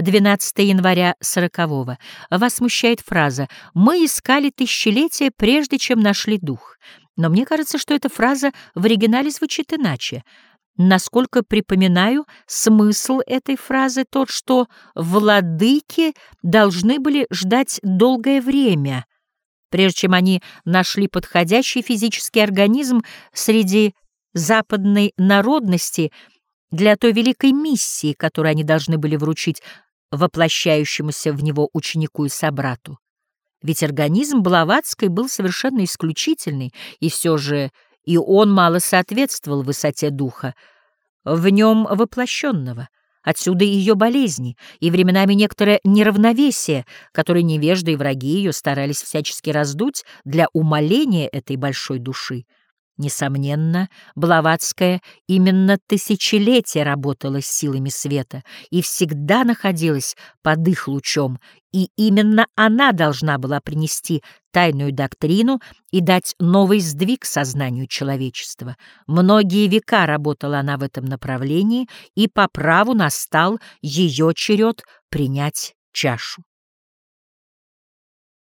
12 января 40-го. Вас смущает фраза «Мы искали тысячелетия, прежде чем нашли дух». Но мне кажется, что эта фраза в оригинале звучит иначе. Насколько припоминаю, смысл этой фразы тот, что владыки должны были ждать долгое время, прежде чем они нашли подходящий физический организм среди западной народности для той великой миссии, которую они должны были вручить воплощающемуся в него ученику и собрату. Ведь организм Блаватской был совершенно исключительный, и все же и он мало соответствовал высоте духа, в нем воплощенного. Отсюда и ее болезни, и временами некоторое неравновесие, которое невежды и враги ее старались всячески раздуть для умоления этой большой души. Несомненно, Блаватская именно тысячелетия работала с силами света и всегда находилась под их лучом, и именно она должна была принести тайную доктрину и дать новый сдвиг сознанию человечества. Многие века работала она в этом направлении, и по праву настал ее черед принять чашу.